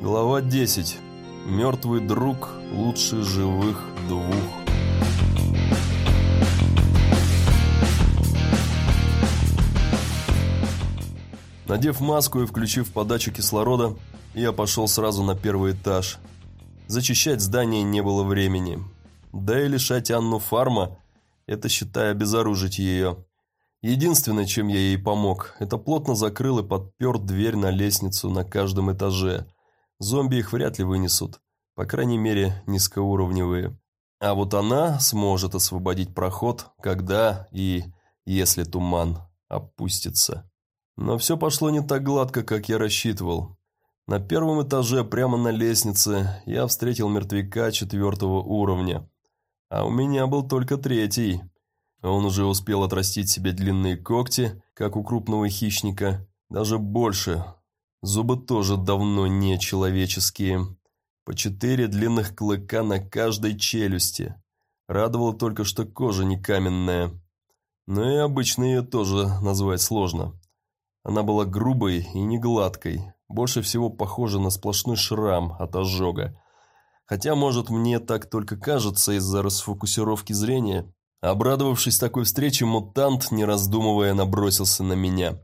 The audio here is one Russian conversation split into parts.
Глава 10. Мертвый друг лучше живых двух. Надев маску и включив подачу кислорода, я пошел сразу на первый этаж. Зачищать здание не было времени. Да и лишать Анну фарма – это, считая, обезоружить ее. Единственное, чем я ей помог, это плотно закрыл и подпер дверь на лестницу на каждом этаже. Зомби их вряд ли вынесут, по крайней мере, низкоуровневые. А вот она сможет освободить проход, когда и если туман опустится. Но все пошло не так гладко, как я рассчитывал. На первом этаже, прямо на лестнице, я встретил мертвяка четвертого уровня. А у меня был только третий. Он уже успел отрастить себе длинные когти, как у крупного хищника, даже больше. Зубы тоже давно не человеческие. По четыре длинных клыка на каждой челюсти. Радовало только, что кожа не каменная. Но и обычно ее тоже назвать сложно. Она была грубой и не гладкой, больше всего похожа на сплошной шрам от ожога. Хотя, может, мне так только кажется из-за расфокусировки зрения. Обрадовавшись такой встрече, мутант, не раздумывая, набросился на меня.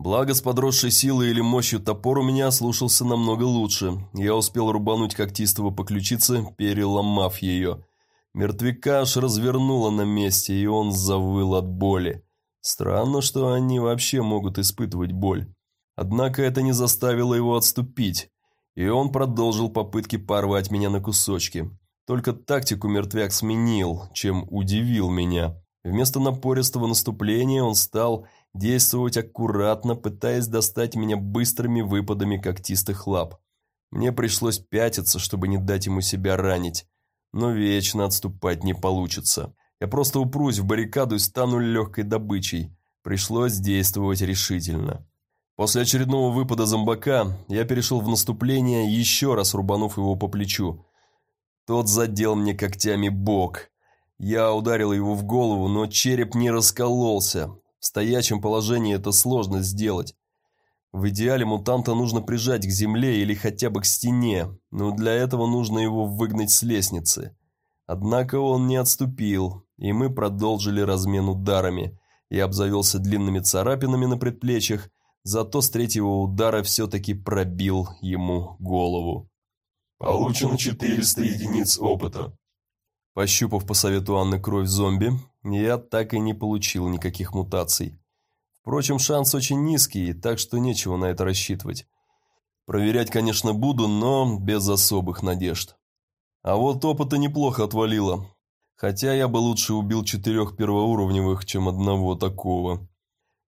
Благо, с подросшей силой или мощью топор у меня слушался намного лучше. Я успел рубануть когтистого по ключице, переломав ее. Мертвяка аж развернуло на месте, и он завыл от боли. Странно, что они вообще могут испытывать боль. Однако это не заставило его отступить, и он продолжил попытки порвать меня на кусочки. Только тактику мертвяк сменил, чем удивил меня. Вместо напористого наступления он стал действовать аккуратно, пытаясь достать меня быстрыми выпадами когтистых лап. Мне пришлось пятиться, чтобы не дать ему себя ранить, но вечно отступать не получится. Я просто упрусь в баррикаду и стану легкой добычей. Пришлось действовать решительно. После очередного выпада зомбака я перешел в наступление, еще раз рубанув его по плечу. Тот задел мне когтями бок. Я ударил его в голову, но череп не раскололся. В стоячем положении это сложно сделать. В идеале мутанта нужно прижать к земле или хотя бы к стене, но для этого нужно его выгнать с лестницы. Однако он не отступил, и мы продолжили размен ударами. Я обзавелся длинными царапинами на предплечьях, зато с третьего удара все-таки пробил ему голову. Получено 400 единиц опыта. Пощупав по совету Анны кровь зомби, я так и не получил никаких мутаций. Впрочем, шанс очень низкий, так что нечего на это рассчитывать. Проверять, конечно, буду, но без особых надежд. А вот опыта неплохо отвалило. Хотя я бы лучше убил четырех первоуровневых, чем одного такого.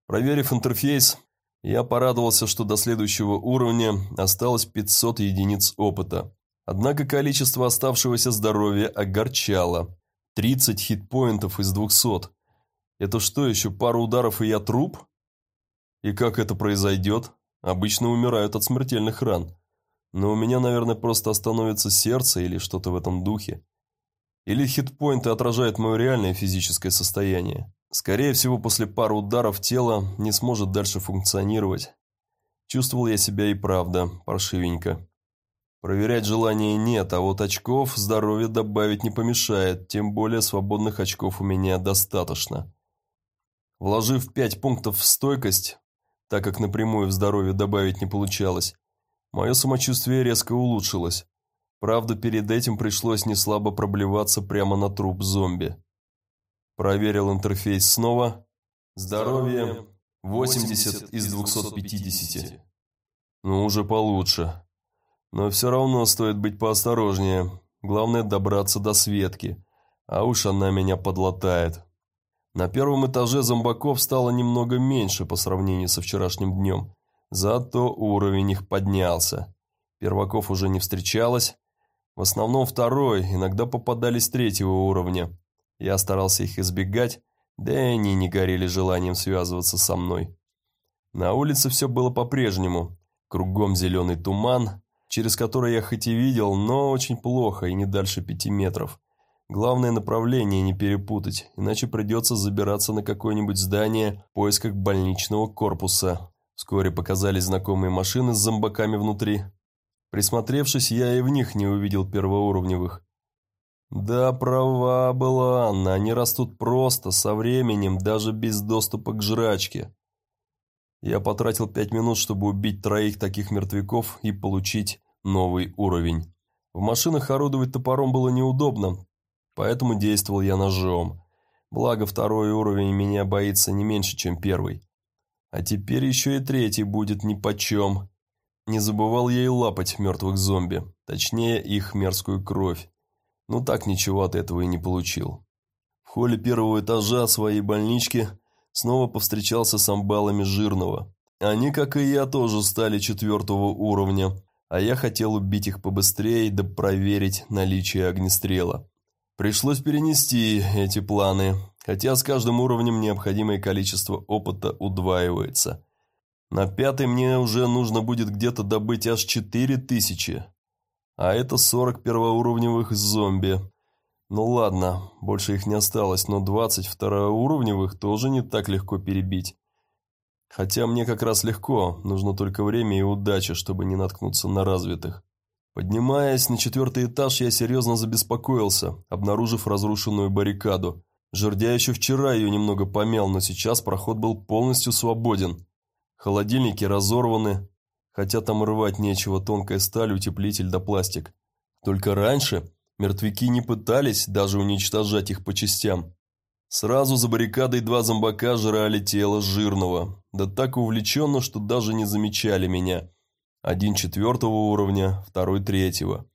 Проверив интерфейс, я порадовался, что до следующего уровня осталось 500 единиц опыта. Однако количество оставшегося здоровья огорчало. 30 хитпоинтов из 200. Это что, еще пару ударов и я труп? И как это произойдет? Обычно умирают от смертельных ран. Но у меня, наверное, просто остановится сердце или что-то в этом духе. Или хитпоинты отражают мое реальное физическое состояние. Скорее всего, после пары ударов тело не сможет дальше функционировать. Чувствовал я себя и правда паршивенько. Проверять желания нет, а вот очков здоровья добавить не помешает, тем более свободных очков у меня достаточно. Вложив пять пунктов в стойкость, так как напрямую в здоровье добавить не получалось, Мое самочувствие резко улучшилось. Правда, перед этим пришлось неслабо проблеваться прямо на труп зомби. Проверил интерфейс снова. Здоровье 80 из 250. Ну, уже получше. Но все равно стоит быть поосторожнее. Главное добраться до Светки. А уж она меня подлатает. На первом этаже зомбаков стало немного меньше по сравнению со вчерашним днем. Зато уровень их поднялся. Перваков уже не встречалось. В основном второй, иногда попадались третьего уровня. Я старался их избегать, да и они не горели желанием связываться со мной. На улице все было по-прежнему. Кругом зеленый туман, через который я хоть и видел, но очень плохо и не дальше пяти метров. Главное направление не перепутать, иначе придется забираться на какое-нибудь здание в поисках больничного корпуса. Вскоре показались знакомые машины с зомбаками внутри. Присмотревшись, я и в них не увидел первоуровневых. Да, права была она, они растут просто, со временем, даже без доступа к жрачке. Я потратил пять минут, чтобы убить троих таких мертвяков и получить новый уровень. В машинах орудовать топором было неудобно, поэтому действовал я ножом. Благо, второй уровень меня боится не меньше, чем первый. А теперь еще и третий будет нипочем. Не забывал я и лапать мертвых зомби, точнее их мерзкую кровь. Ну так ничего от этого и не получил. В холле первого этажа своей больнички снова повстречался с амбалами Жирного. Они, как и я, тоже стали четвертого уровня, а я хотел убить их побыстрее да проверить наличие огнестрела. Пришлось перенести эти планы, хотя с каждым уровнем необходимое количество опыта удваивается. На пятый мне уже нужно будет где-то добыть аж четыре тысячи, а это 40 первоуровневых зомби. Ну ладно, больше их не осталось, но 20 второуровневых тоже не так легко перебить. Хотя мне как раз легко, нужно только время и удача, чтобы не наткнуться на развитых. Поднимаясь на четвертый этаж, я серьезно забеспокоился, обнаружив разрушенную баррикаду. Жердя еще вчера ее немного помял, но сейчас проход был полностью свободен. Холодильники разорваны, хотя там рвать нечего, тонкая сталь, утеплитель да пластик. Только раньше мертвяки не пытались даже уничтожать их по частям. Сразу за баррикадой два зомбака жрали тело жирного, да так увлеченно, что даже не замечали меня. Один четвертого уровня, второй третьего.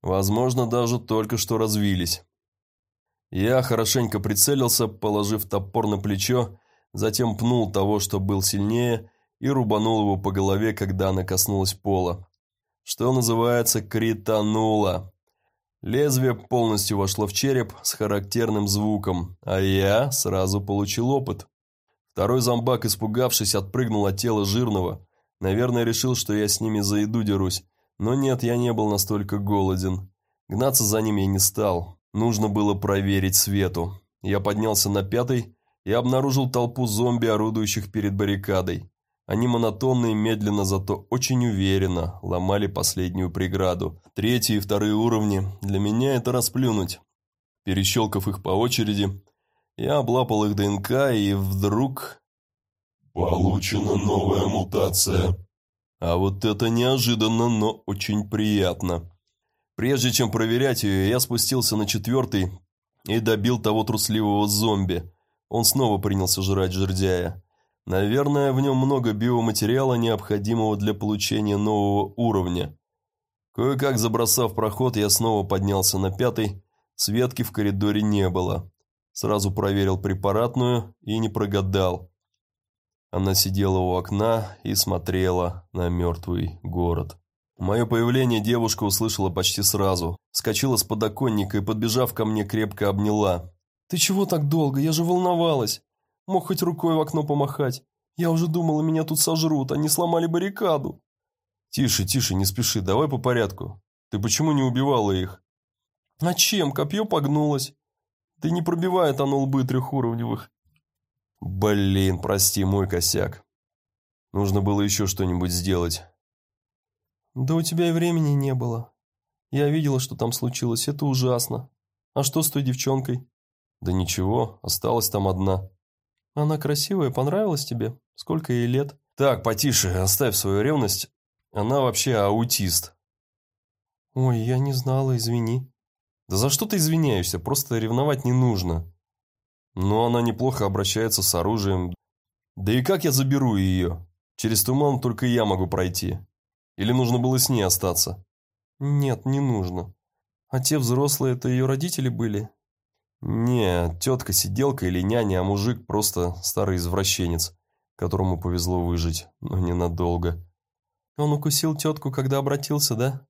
Возможно, даже только что развились. Я хорошенько прицелился, положив топор на плечо, затем пнул того, что был сильнее, и рубанул его по голове, когда она коснулась пола. Что называется, кританула. Лезвие полностью вошло в череп с характерным звуком, а я сразу получил опыт. Второй зомбак, испугавшись, отпрыгнул от тела жирного. Наверное, решил, что я с ними за еду дерусь. Но нет, я не был настолько голоден. Гнаться за ними я не стал. Нужно было проверить свету. Я поднялся на пятый и обнаружил толпу зомби, орудующих перед баррикадой. Они монотонно и медленно, зато очень уверенно ломали последнюю преграду. Третьи и вторые уровни для меня это расплюнуть. Перещелкав их по очереди, я облапал их ДНК и вдруг... Получена новая мутация. А вот это неожиданно, но очень приятно. Прежде чем проверять ее, я спустился на четвертый и добил того трусливого зомби. Он снова принялся жрать жердяя. Наверное, в нем много биоматериала, необходимого для получения нового уровня. Кое-как забросав проход, я снова поднялся на пятый. Светки в коридоре не было. Сразу проверил препаратную и не прогадал. Она сидела у окна и смотрела на мертвый город. Мое появление девушка услышала почти сразу. Скочила с подоконника и, подбежав ко мне, крепко обняла. «Ты чего так долго? Я же волновалась!» Мог хоть рукой в окно помахать. Я уже думала, меня тут сожрут, они сломали баррикаду. Тише, тише, не спеши, давай по порядку. Ты почему не убивала их? А чем? Копье погнулось. Ты не пробивает оно лбы трехуровневых. Блин, прости, мой косяк. Нужно было еще что-нибудь сделать. Да у тебя и времени не было. Я видела, что там случилось, это ужасно. А что с той девчонкой? Да ничего, осталась там одна. Она красивая, понравилась тебе? Сколько ей лет? Так, потише, оставь свою ревность. Она вообще аутист. Ой, я не знала, извини. Да за что ты извиняешься? Просто ревновать не нужно. Но она неплохо обращается с оружием. Да и как я заберу ее? Через туман только я могу пройти. Или нужно было с ней остаться? Нет, не нужно. А те взрослые, это ее родители были? Не, тетка-сиделка или няня, а мужик просто старый извращенец, которому повезло выжить, но ненадолго. Он укусил тетку, когда обратился, да?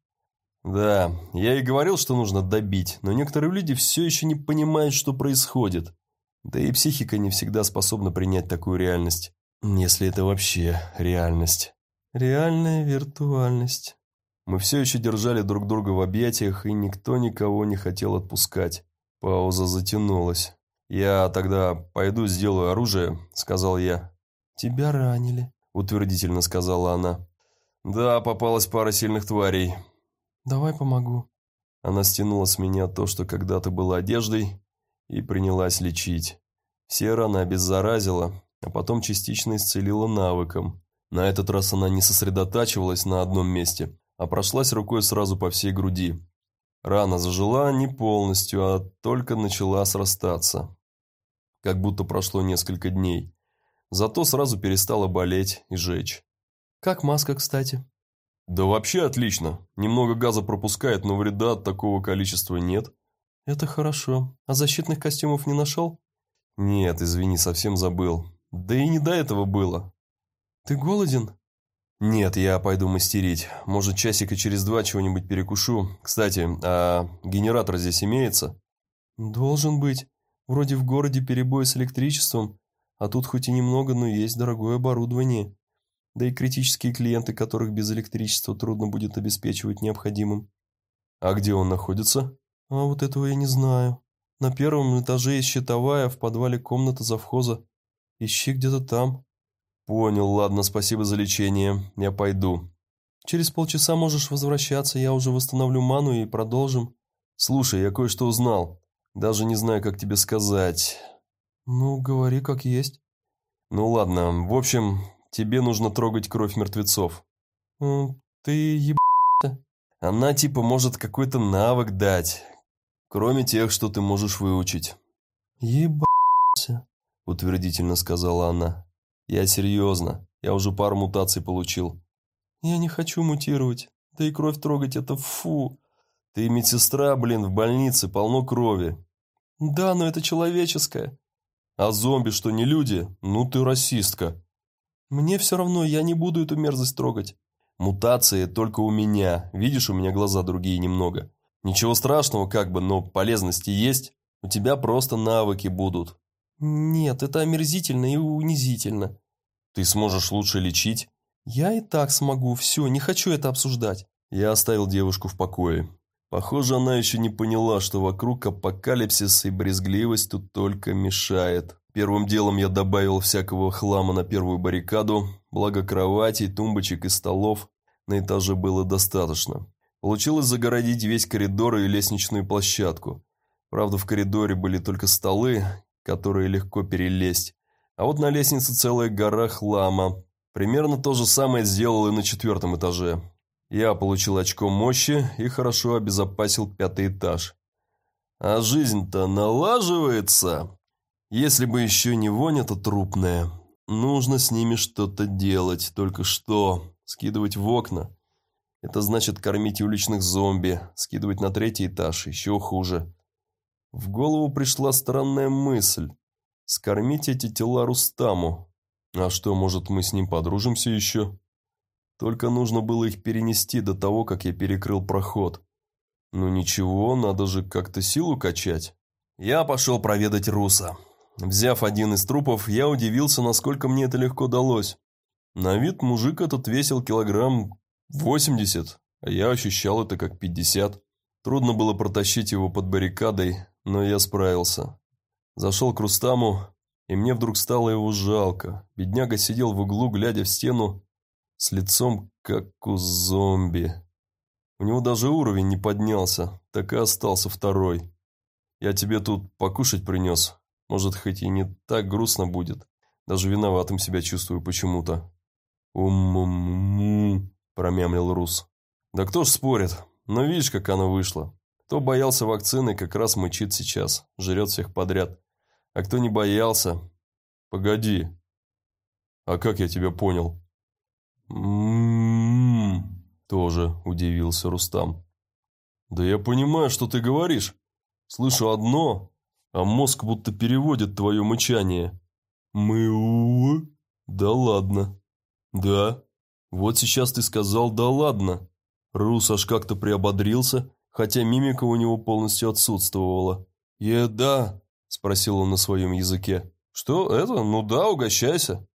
Да, я и говорил, что нужно добить, но некоторые люди все еще не понимают, что происходит. Да и психика не всегда способна принять такую реальность, если это вообще реальность. Реальная виртуальность. Мы все еще держали друг друга в объятиях, и никто никого не хотел отпускать. Пауза затянулась. «Я тогда пойду сделаю оружие», — сказал я. «Тебя ранили», — утвердительно сказала она. Да, попалась пара сильных тварей. Давай помогу. Она стянула с меня то, что когда-то было одеждой, и принялась лечить. Все раны обеззаразила, а потом частично исцелила навыком. На этот раз она не сосредотачивалась на одном месте, а прошлась рукой сразу по всей груди. Рана зажила не полностью, а только начала срастаться. Как будто прошло несколько дней. Зато сразу перестала болеть и жечь. «Как маска, кстати?» «Да вообще отлично. Немного газа пропускает, но вреда от такого количества нет». «Это хорошо. А защитных костюмов не нашел?» «Нет, извини, совсем забыл. Да и не до этого было». «Ты голоден?» «Нет, я пойду мастерить. Может, часика через два чего-нибудь перекушу. Кстати, а генератор здесь имеется?» «Должен быть. Вроде в городе перебой с электричеством, а тут хоть и немного, но есть дорогое оборудование. Да и критические клиенты, которых без электричества трудно будет обеспечивать необходимым». «А где он находится?» «А вот этого я не знаю. На первом этаже есть щитовая, в подвале комната завхоза. Ищи где-то там». «Понял, ладно, спасибо за лечение. Я пойду». «Через полчаса можешь возвращаться, я уже восстановлю ману и продолжим». «Слушай, я кое-что узнал. Даже не знаю, как тебе сказать». «Ну, говори как есть». «Ну ладно, в общем, тебе нужно трогать кровь мертвецов». «Ты еб***ся?» «Она типа может какой-то навык дать, кроме тех, что ты можешь выучить». «Еб***ся», утвердительно сказала она. «Я серьезно. Я уже пару мутаций получил». «Я не хочу мутировать. Да и кровь трогать – это фу». «Ты медсестра, блин, в больнице, полно крови». «Да, но это человеческое». «А зомби что, не люди? Ну ты расистка». «Мне все равно, я не буду эту мерзость трогать». «Мутации только у меня. Видишь, у меня глаза другие немного. Ничего страшного как бы, но полезности есть. У тебя просто навыки будут». «Нет, это омерзительно и унизительно». «Ты сможешь лучше лечить?» «Я и так смогу, все, не хочу это обсуждать». Я оставил девушку в покое. Похоже, она еще не поняла, что вокруг апокалипсис и брезгливость тут только мешает. Первым делом я добавил всякого хлама на первую баррикаду, благо кроватей, тумбочек и столов на этаже было достаточно. Получилось загородить весь коридор и лестничную площадку. Правда, в коридоре были только столы, которые легко перелезть. А вот на лестнице целая гора хлама. Примерно то же самое сделал и на четвертом этаже. Я получил очко мощи и хорошо обезопасил пятый этаж. А жизнь-то налаживается. Если бы еще не вонь-то трупная. Нужно с ними что-то делать. Только что? Скидывать в окна? Это значит кормить уличных зомби. Скидывать на третий этаж. Еще хуже. В голову пришла странная мысль. Скормить эти тела Рустаму. А что, может, мы с ним подружимся еще? Только нужно было их перенести до того, как я перекрыл проход. Ну ничего, надо же как-то силу качать. Я пошел проведать Руса. Взяв один из трупов, я удивился, насколько мне это легко далось. На вид мужик этот весил килограмм 80, а я ощущал это как 50. Трудно было протащить его под баррикадой, но я справился. Зашел к Рустаму, и мне вдруг стало его жалко. Бедняга сидел в углу, глядя в стену, с лицом как у зомби. У него даже уровень не поднялся, так и остался второй. Я тебе тут покушать принес. Может, хоть и не так грустно будет. Даже виноватым себя чувствую почему-то. «Ум-ум-ум», промямлил Рус. «Да кто ж спорит? Но видишь, как оно вышло. Кто боялся вакцины, как раз мычит сейчас, жрет всех подряд. А кто не боялся... Погоди. А как я тебя понял? М-м-м, тоже удивился Рустам. Да я понимаю, что ты говоришь. Слышу одно, а мозг будто переводит твое мычание. Мы Да ладно. Да. Вот сейчас ты сказал «да ладно». Рус аж как-то приободрился, хотя мимика у него полностью отсутствовала. «Еда?» – спросил он на своем языке. «Что это? Ну да, угощайся».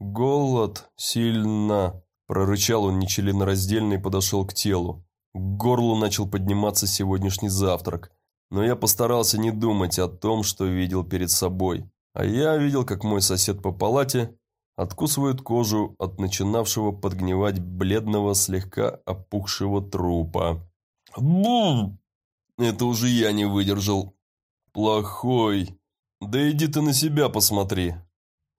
«Голод сильно», – прорычал он нечленораздельно и подошел к телу. К горлу начал подниматься сегодняшний завтрак. Но я постарался не думать о том, что видел перед собой. А я видел, как мой сосед по палате откусывают кожу от начинавшего подгнивать бледного, слегка опухшего трупа. Бум! Это уже я не выдержал. Плохой. Да иди ты на себя посмотри.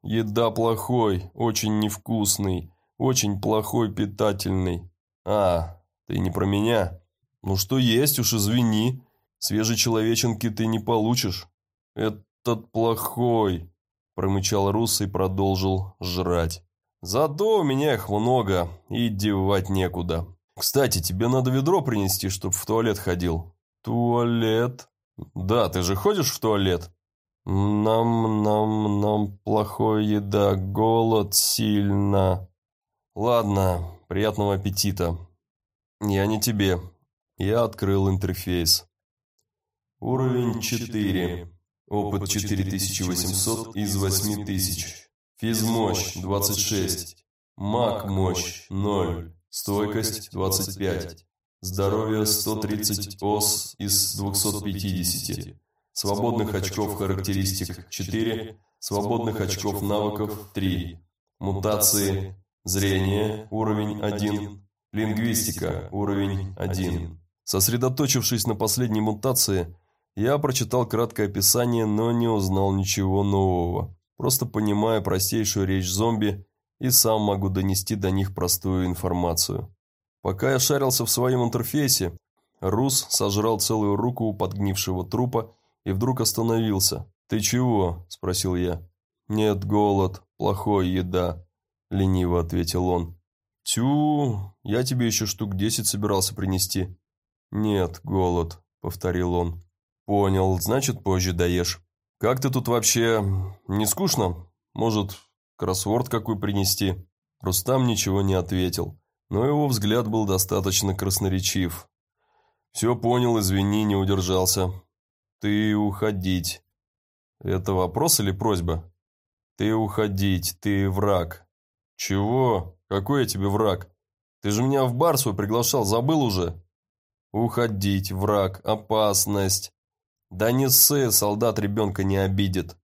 Еда плохой, очень невкусный, очень плохой питательный. А, ты не про меня? Ну что есть уж, извини. Свежей человеченки ты не получишь. Этот плохой, промычал Рус и продолжил жрать. Зато у меня их много, и девать некуда. Кстати, тебе надо ведро принести, чтоб в туалет ходил. Туалет? Да, ты же ходишь в туалет? Нам, нам, нам плохой еда, голод сильно. Ладно, приятного аппетита. Я не тебе. Я открыл интерфейс. Уровень 4. Опыт 4800 из 8000. Физмощь 26. Маг мощь 0. Стойкость 25. Здоровье 130 ос из 250. Свободных очков характеристик 4. Свободных очков навыков 3. Мутации. Зрение уровень 1. Лингвистика уровень 1. Сосредоточившись на последней мутации, я прочитал краткое описание, но не узнал ничего нового. Просто понимая простейшую речь зомби и сам могу донести до них простую информацию. Пока я шарился в своем интерфейсе, Рус сожрал целую руку у подгнившего трупа и вдруг остановился. «Ты чего?» – спросил я. «Нет, голод, плохой еда», – лениво ответил он. «Тю, я тебе еще штук десять собирался принести». «Нет, голод», – повторил он. «Понял, значит, позже доешь. Как ты тут вообще? Не скучно? Может, кроссворд какой принести?» Рустам ничего не ответил, но его взгляд был достаточно красноречив. «Все понял, извини, не удержался. Ты уходить. Это вопрос или просьба? Ты уходить, ты враг. Чего? Какой я тебе враг? Ты же меня в бар свой приглашал, забыл уже? Уходить, враг, опасность. Да не ссы, солдат ребенка не обидит.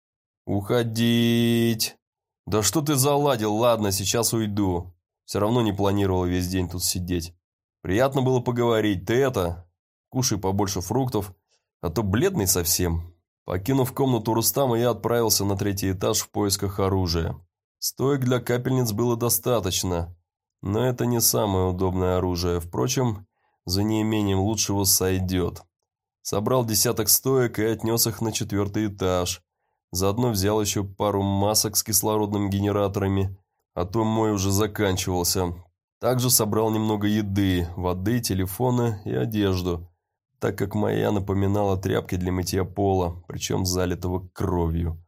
Уходить. Да что ты заладил, ладно, сейчас уйду. Все равно не планировал весь день тут сидеть. Приятно было поговорить, ты это... Кушай побольше фруктов, а то бледный совсем. Покинув комнату Рустама, я отправился на третий этаж в поисках оружия. Стоек для капельниц было достаточно, но это не самое удобное оружие. Впрочем, за неимением лучшего сойдет. Собрал десяток стоек и отнес их на четвертый этаж. Заодно взял еще пару масок с кислородными генераторами, а то мой уже заканчивался. Также собрал немного еды, воды, телефона и одежду, так как моя напоминала тряпки для мытья пола, причем залитого кровью.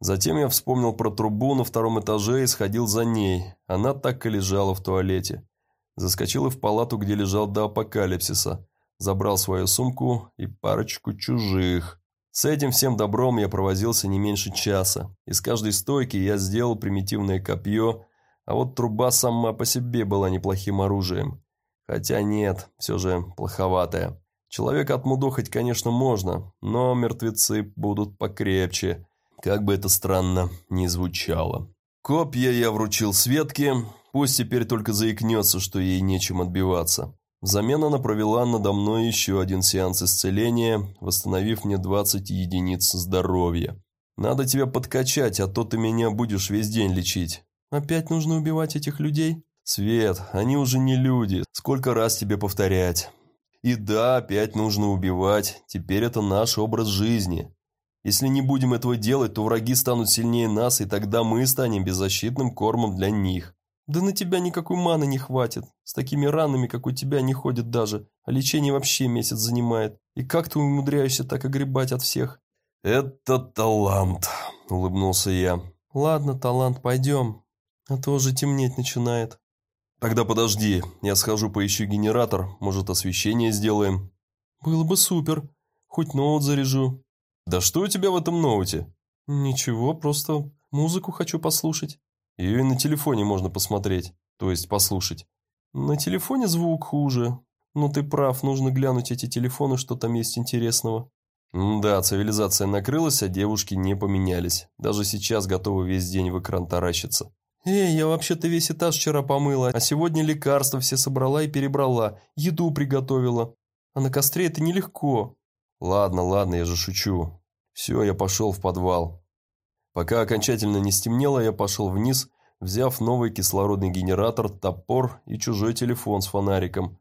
Затем я вспомнил про трубу на втором этаже и сходил за ней. Она так и лежала в туалете. Заскочил и в палату, где лежал до апокалипсиса забрал свою сумку и парочку чужих. С этим всем добром я провозился не меньше часа. Из каждой стойки я сделал примитивное копье, а вот труба сама по себе была неплохим оружием. Хотя нет, все же плоховатая. Человека отмудохать, конечно, можно, но мертвецы будут покрепче, как бы это странно ни звучало. Копья я вручил Светке, пусть теперь только заикнется, что ей нечем отбиваться. Взамен она провела надо мной еще один сеанс исцеления, восстановив мне 20 единиц здоровья. «Надо тебя подкачать, а то ты меня будешь весь день лечить». «Опять нужно убивать этих людей?» «Свет, они уже не люди. Сколько раз тебе повторять?» «И да, опять нужно убивать. Теперь это наш образ жизни. Если не будем этого делать, то враги станут сильнее нас, и тогда мы станем беззащитным кормом для них. Да на тебя никакой маны не хватит. С такими ранами, как у тебя, не ходит даже. А лечение вообще месяц занимает. И как ты умудряешься так огребать от всех? Это талант, улыбнулся я. Ладно, талант, пойдем. А то уже темнеть начинает. Тогда подожди, я схожу поищу генератор, может освещение сделаем. Было бы супер. Хоть ноут заряжу. Да что у тебя в этом ноуте? Ничего, просто музыку хочу послушать. Ее и на телефоне можно посмотреть, то есть послушать. На телефоне звук хуже. Но ты прав, нужно глянуть эти телефоны, что там есть интересного. Да, цивилизация накрылась, а девушки не поменялись. Даже сейчас готовы весь день в экран таращиться. «Эй, я вообще-то весь этаж вчера помыла, а сегодня лекарства все собрала и перебрала, еду приготовила. А на костре это нелегко». «Ладно, ладно, я же шучу. Все, я пошел в подвал». Пока окончательно не стемнело, я пошел вниз, взяв новый кислородный генератор, топор и чужой телефон с фонариком.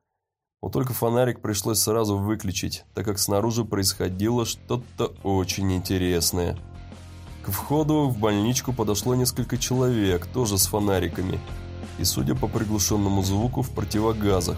Вот только фонарик пришлось сразу выключить, так как снаружи происходило что-то очень интересное. К входу в больничку подошло несколько человек, тоже с фонариками, и, судя по приглушенному звуку, в противогазах.